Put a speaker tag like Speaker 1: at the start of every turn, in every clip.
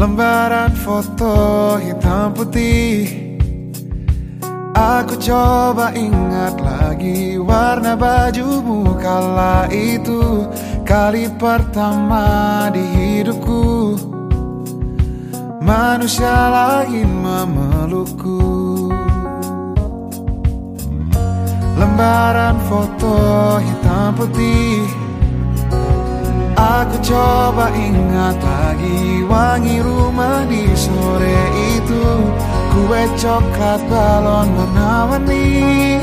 Speaker 1: Lembaran foto hitam putih. Aku coba ingat lagi warna bajumu kala itu. Kali pertama di hidupku. Manusia lain memelukku. Lembaran foto hitam putih Aku coba ingat lagi wangi rumah di sore itu. Kue coklat balon warna-warni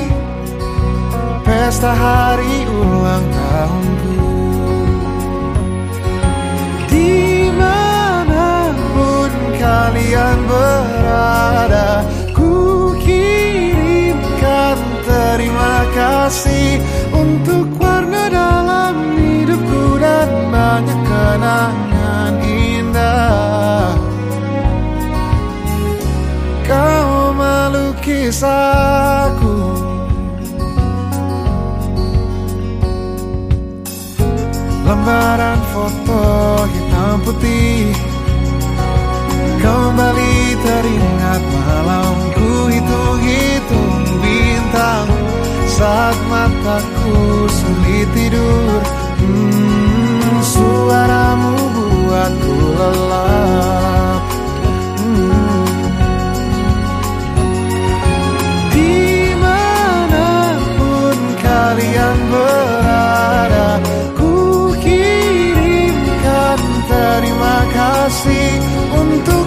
Speaker 1: Pesta hari ulang tahunku kenangan indah. Kau melukis aku Lembaran foto hitam putih. Kembali teringat malamku hitung-hitung bintang Saat mataku sulit kasih Untuk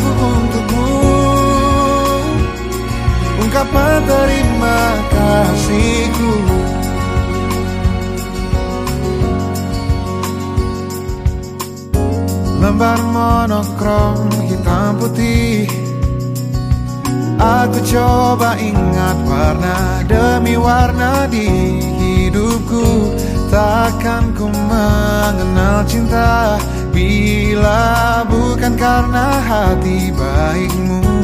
Speaker 1: lagu untukmu. Ungkapan terima kasihku Lembar monokrom hitam putih. Aku coba ingat warna demi warna di hidupku. Takkan ku mengenal cinta Bila karena hati baikmu